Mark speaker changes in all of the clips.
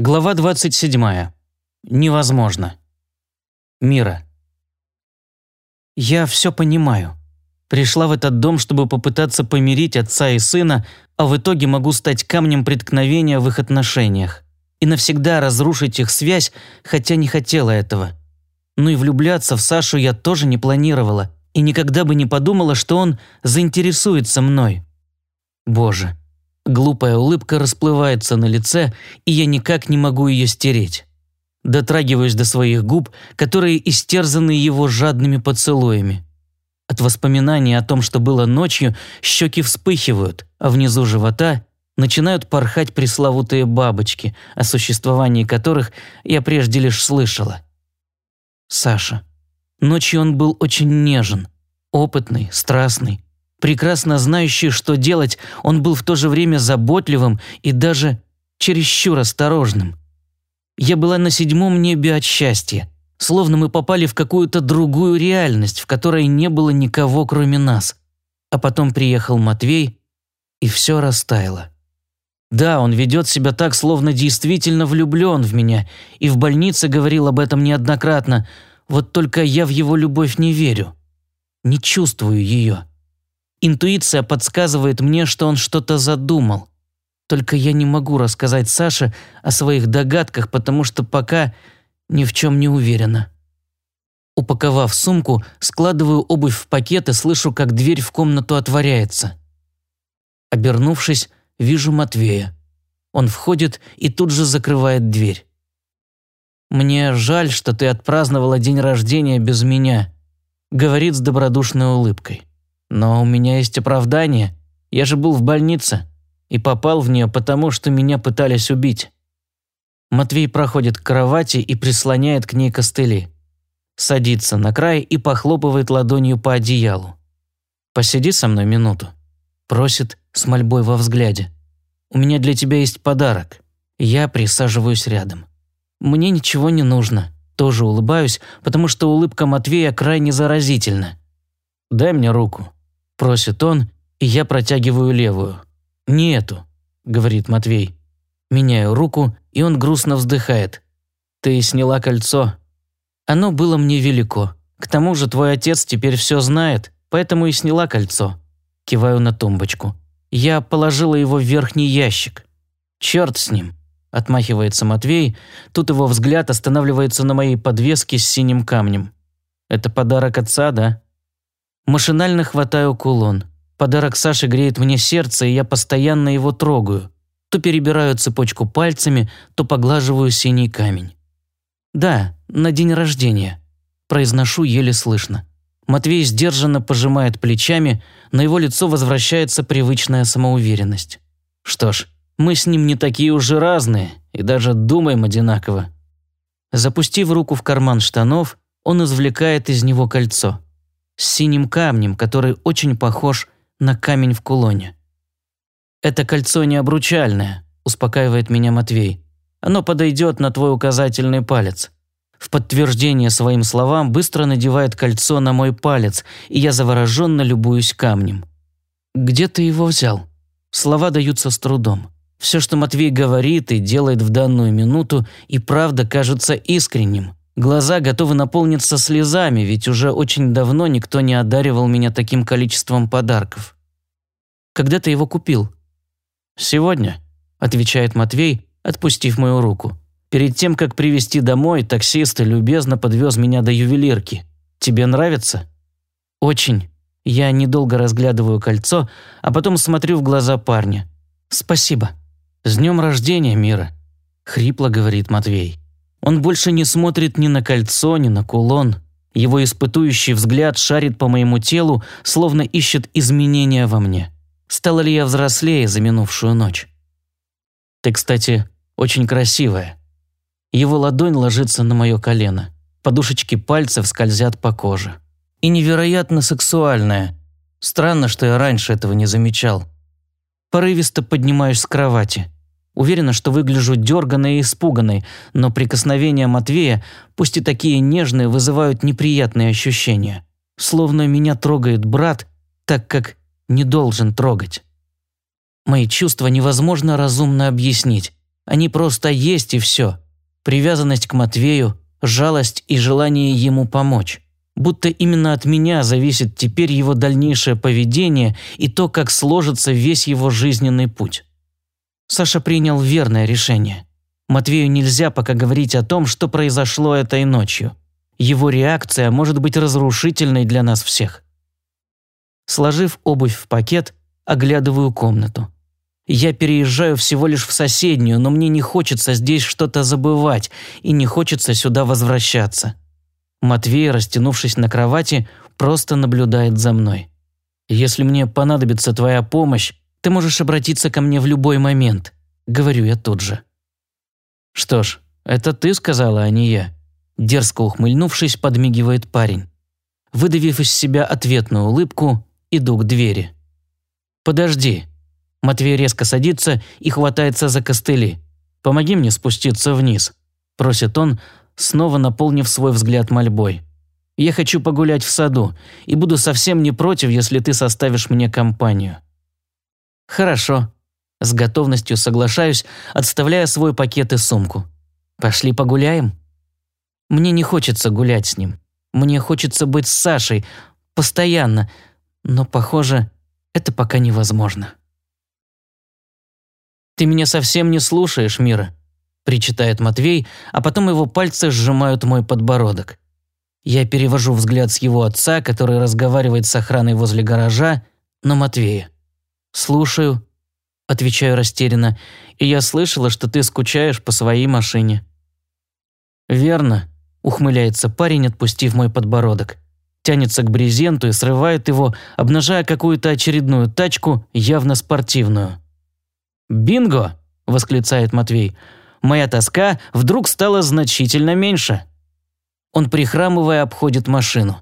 Speaker 1: Глава 27. Невозможно. Мира. Я все понимаю. Пришла в этот дом, чтобы попытаться помирить отца и сына, а в итоге могу стать камнем преткновения в их отношениях. И навсегда разрушить их связь, хотя не хотела этого. Ну и влюбляться в Сашу я тоже не планировала, и никогда бы не подумала, что он заинтересуется мной. Боже, Глупая улыбка расплывается на лице, и я никак не могу ее стереть. Дотрагиваюсь до своих губ, которые истерзаны его жадными поцелуями. От воспоминания о том, что было ночью, щеки вспыхивают, а внизу живота начинают порхать пресловутые бабочки, о существовании которых я прежде лишь слышала. Саша. Ночью он был очень нежен, опытный, страстный, Прекрасно знающий, что делать, он был в то же время заботливым и даже чересчур осторожным. Я была на седьмом небе от счастья, словно мы попали в какую-то другую реальность, в которой не было никого, кроме нас. А потом приехал Матвей, и все растаяло. Да, он ведет себя так, словно действительно влюблен в меня, и в больнице говорил об этом неоднократно, вот только я в его любовь не верю. Не чувствую ее. Интуиция подсказывает мне, что он что-то задумал. Только я не могу рассказать Саше о своих догадках, потому что пока ни в чем не уверена. Упаковав сумку, складываю обувь в пакет и слышу, как дверь в комнату отворяется. Обернувшись, вижу Матвея. Он входит и тут же закрывает дверь. «Мне жаль, что ты отпраздновала день рождения без меня», — говорит с добродушной улыбкой. Но у меня есть оправдание. Я же был в больнице и попал в нее потому, что меня пытались убить. Матвей проходит к кровати и прислоняет к ней костыли. Садится на край и похлопывает ладонью по одеялу. «Посиди со мной минуту», – просит с мольбой во взгляде. «У меня для тебя есть подарок». Я присаживаюсь рядом. Мне ничего не нужно. Тоже улыбаюсь, потому что улыбка Матвея крайне заразительна. «Дай мне руку», Просит он, и я протягиваю левую. «Не эту», — говорит Матвей. Меняю руку, и он грустно вздыхает. «Ты сняла кольцо. Оно было мне велико. К тому же твой отец теперь все знает, поэтому и сняла кольцо». Киваю на тумбочку. Я положила его в верхний ящик. «Черт с ним», — отмахивается Матвей. Тут его взгляд останавливается на моей подвеске с синим камнем. «Это подарок отца, да?» Машинально хватаю кулон. Подарок Саши греет мне сердце, и я постоянно его трогаю. То перебираю цепочку пальцами, то поглаживаю синий камень. «Да, на день рождения», – произношу еле слышно. Матвей сдержанно пожимает плечами, на его лицо возвращается привычная самоуверенность. Что ж, мы с ним не такие уже разные и даже думаем одинаково. Запустив руку в карман штанов, он извлекает из него кольцо с синим камнем, который очень похож на камень в кулоне. «Это кольцо не обручальное», – успокаивает меня Матвей. «Оно подойдет на твой указательный палец». В подтверждение своим словам быстро надевает кольцо на мой палец, и я завороженно любуюсь камнем. «Где ты его взял?» Слова даются с трудом. Все, что Матвей говорит и делает в данную минуту, и правда кажется искренним. Глаза готовы наполниться слезами, ведь уже очень давно никто не одаривал меня таким количеством подарков. Когда ты его купил? Сегодня, отвечает Матвей, отпустив мою руку. Перед тем, как привезти домой, таксист любезно подвез меня до ювелирки. Тебе нравится? Очень. Я недолго разглядываю кольцо, а потом смотрю в глаза парня. Спасибо. С днем рождения, Мира. Хрипло говорит Матвей. Он больше не смотрит ни на кольцо, ни на кулон. Его испытующий взгляд шарит по моему телу, словно ищет изменения во мне. Стала ли я взрослее за минувшую ночь? Ты, кстати, очень красивая. Его ладонь ложится на мое колено. Подушечки пальцев скользят по коже. И невероятно сексуальная. Странно, что я раньше этого не замечал. Порывисто поднимаюсь с кровати. Уверена, что выгляжу дерганной и испуганной, но прикосновения Матвея, пусть и такие нежные, вызывают неприятные ощущения. Словно меня трогает брат, так как не должен трогать. Мои чувства невозможно разумно объяснить. Они просто есть и все. Привязанность к Матвею, жалость и желание ему помочь. Будто именно от меня зависит теперь его дальнейшее поведение и то, как сложится весь его жизненный путь. Саша принял верное решение. Матвею нельзя пока говорить о том, что произошло этой ночью. Его реакция может быть разрушительной для нас всех. Сложив обувь в пакет, оглядываю комнату. Я переезжаю всего лишь в соседнюю, но мне не хочется здесь что-то забывать и не хочется сюда возвращаться. Матвей, растянувшись на кровати, просто наблюдает за мной. «Если мне понадобится твоя помощь, ты можешь обратиться ко мне в любой момент», — говорю я тут же. «Что ж, это ты сказала, а не я», — дерзко ухмыльнувшись, подмигивает парень. Выдавив из себя ответную улыбку, иду к двери. «Подожди», Матвей резко садится и хватается за костыли. «Помоги мне спуститься вниз», – просит он, снова наполнив свой взгляд мольбой. «Я хочу погулять в саду и буду совсем не против, если ты составишь мне компанию». «Хорошо», – с готовностью соглашаюсь, отставляя свой пакет и сумку. «Пошли погуляем?» Мне не хочется гулять с ним. Мне хочется быть с Сашей постоянно, но, похоже, это пока невозможно. «Ты меня совсем не слушаешь, Мира», – причитает Матвей, а потом его пальцы сжимают мой подбородок. Я перевожу взгляд с его отца, который разговаривает с охраной возле гаража, на Матвея. «Слушаю», – отвечаю растерянно, – «и я слышала, что ты скучаешь по своей машине». «Верно», – ухмыляется парень, отпустив мой подбородок. Тянется к брезенту и срывает его, обнажая какую-то очередную тачку, явно спортивную. «Бинго!» – восклицает Матвей. «Моя тоска вдруг стала значительно меньше». Он, прихрамывая, обходит машину.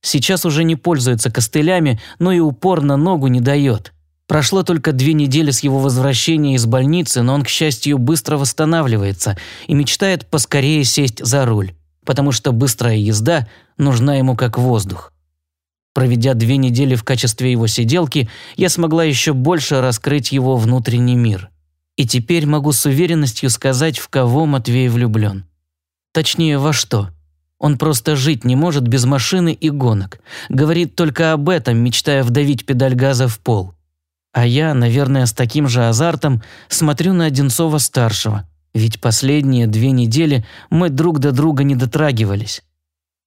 Speaker 1: Сейчас уже не пользуется костылями, но и упорно ногу не дает. Прошло только две недели с его возвращения из больницы, но он, к счастью, быстро восстанавливается и мечтает поскорее сесть за руль, потому что быстрая езда нужна ему как воздух. Проведя две недели в качестве его сиделки, я смогла еще больше раскрыть его внутренний мир. И теперь могу с уверенностью сказать, в кого Матвей влюблен. Точнее, во что. Он просто жить не может без машины и гонок. Говорит только об этом, мечтая вдавить педаль газа в пол. А я, наверное, с таким же азартом смотрю на Одинцова-старшего. Ведь последние две недели мы друг до друга не дотрагивались.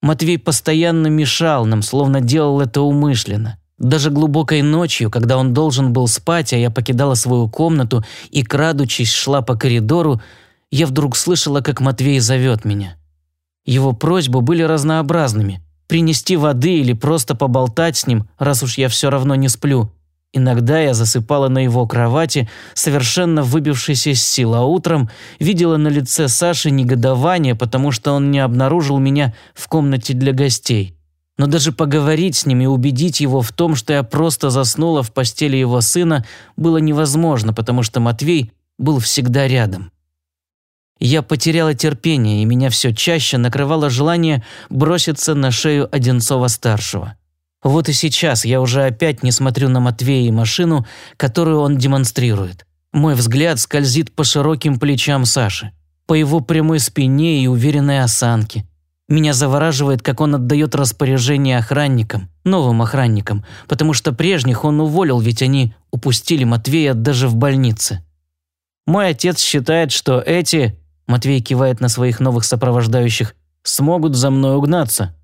Speaker 1: Матвей постоянно мешал нам, словно делал это умышленно. Даже глубокой ночью, когда он должен был спать, а я покидала свою комнату и, крадучись, шла по коридору, я вдруг слышала, как Матвей зовет меня. Его просьбы были разнообразными. Принести воды или просто поболтать с ним, раз уж я все равно не сплю. Иногда я засыпала на его кровати, совершенно выбившись из сил, а утром видела на лице Саши негодование, потому что он не обнаружил меня в комнате для гостей. Но даже поговорить с ним и убедить его в том, что я просто заснула в постели его сына, было невозможно, потому что Матвей был всегда рядом. Я потеряла терпение, и меня все чаще накрывало желание броситься на шею Одинцова-старшего. Вот и сейчас я уже опять не смотрю на Матвея и машину, которую он демонстрирует. Мой взгляд скользит по широким плечам Саши, по его прямой спине и уверенной осанке. Меня завораживает, как он отдает распоряжение охранникам, новым охранникам, потому что прежних он уволил, ведь они упустили Матвея даже в больнице. Мой отец считает, что эти, Матвей кивает на своих новых сопровождающих, смогут за мной угнаться.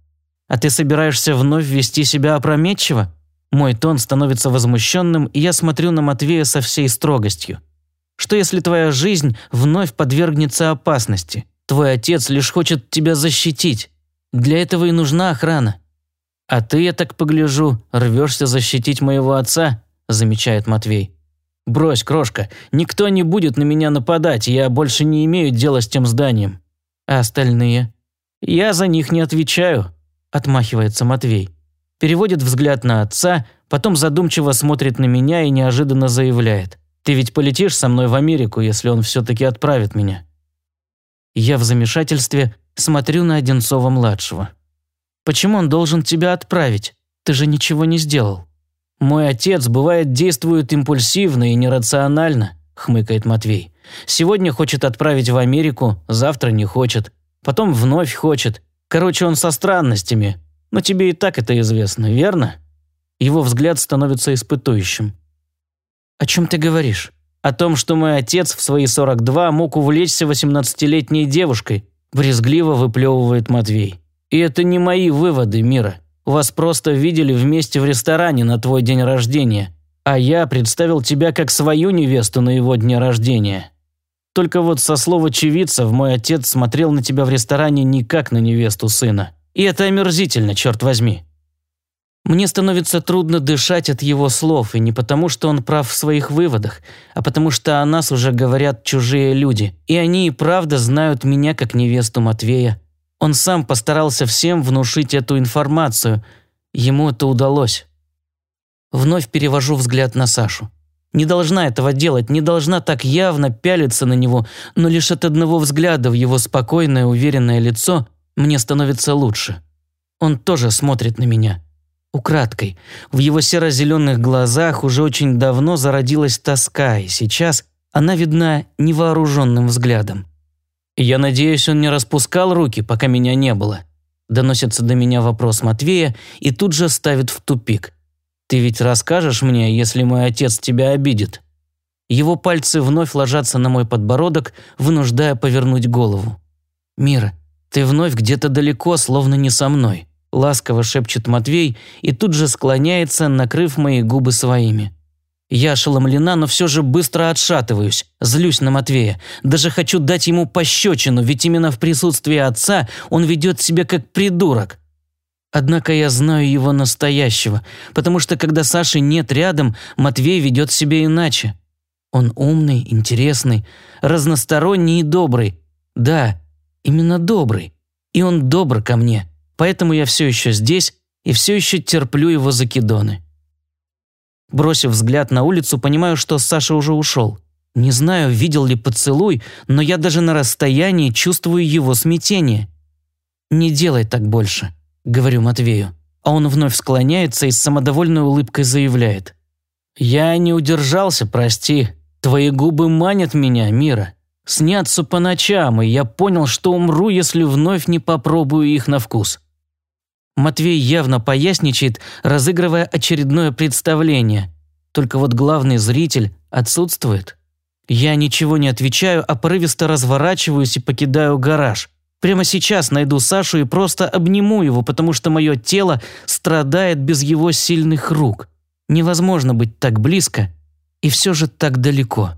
Speaker 1: А ты собираешься вновь вести себя опрометчиво? Мой тон становится возмущенным, и я смотрю на Матвея со всей строгостью. Что если твоя жизнь вновь подвергнется опасности? Твой отец лишь хочет тебя защитить. Для этого и нужна охрана. А ты, я так погляжу, рвешься защитить моего отца, замечает Матвей. Брось, крошка, никто не будет на меня нападать, я больше не имею дела с тем зданием. А остальные? Я за них не отвечаю, – отмахивается Матвей. Переводит взгляд на отца, потом задумчиво смотрит на меня и неожиданно заявляет. «Ты ведь полетишь со мной в Америку, если он все-таки отправит меня». Я в замешательстве смотрю на Одинцова-младшего. «Почему он должен тебя отправить? Ты же ничего не сделал». «Мой отец, бывает, действует импульсивно и нерационально», – хмыкает Матвей. Сегодня хочет отправить в Америку, завтра не хочет. Потом вновь хочет. Короче, он со странностями. Но тебе и так это известно, верно?» Его взгляд становится испытующим. «О чем ты говоришь?» «О том, что мой отец в свои 42 мог увлечься 18-летней девушкой», брезгливо выплевывает Матвей. «И это не мои выводы, Мира. Вас просто видели вместе в ресторане на твой день рождения, а я представил тебя как свою невесту на его дне рождения. Только вот со слов очевидцев мой отец смотрел на тебя в ресторане не как на невесту сына. И это омерзительно, черт возьми. Мне становится трудно дышать от его слов, и не потому, что он прав в своих выводах, а потому что о нас уже говорят чужие люди, и они и правда знают меня как невесту Матвея. Он сам постарался всем внушить эту информацию. Ему это удалось. Вновь перевожу взгляд на Сашу. Не должна этого делать, не должна так явно пялиться на него, но лишь от одного взгляда в его спокойное, уверенное лицо мне становится лучше. Он тоже смотрит на меня. Украдкой. В его серо-зеленых глазах уже очень давно зародилась тоска, и сейчас она видна невооруженным взглядом. «Я надеюсь, он не распускал руки, пока меня не было», доносится до меня вопрос Матвея и тут же ставит в тупик. «Ты ведь расскажешь мне, если мой отец тебя обидит?» Его пальцы вновь ложатся на мой подбородок, вынуждая повернуть голову. «Мира, ты вновь где-то далеко, словно не со мной. – ласково шепчет Матвей и тут же склоняется, накрыв мои губы своими. Я ошеломлена, но все же быстро отшатываюсь, злюсь на Матвея. Даже хочу дать ему пощечину, ведь именно в присутствии отца он ведет себя как придурок. Однако я знаю его настоящего, потому что когда Саши нет рядом, Матвей ведет себя иначе. Он умный, интересный, разносторонний и добрый. Да, именно добрый. И он добр ко мне. Поэтому я все еще здесь и все еще терплю его закидоны. Бросив взгляд на улицу, понимаю, что Саша уже ушел. Не знаю, видел ли поцелуй, но я даже на расстоянии чувствую его смятение. «Не делай так больше», — говорю Матвею. А он вновь склоняется и с самодовольной улыбкой заявляет. «Я не удержался, прости. Твои губы манят меня, Мира. Снятся по ночам, и я понял, что умру, если вновь не попробую их на вкус. Матвей явно поясничает, разыгрывая очередное представление. Только вот главный зритель отсутствует. Я ничего не отвечаю, а порывисто разворачиваюсь и покидаю гараж. Прямо сейчас найду Сашу и просто обниму его, потому что мое тело страдает без его сильных рук. Невозможно быть так близко и все же так далеко.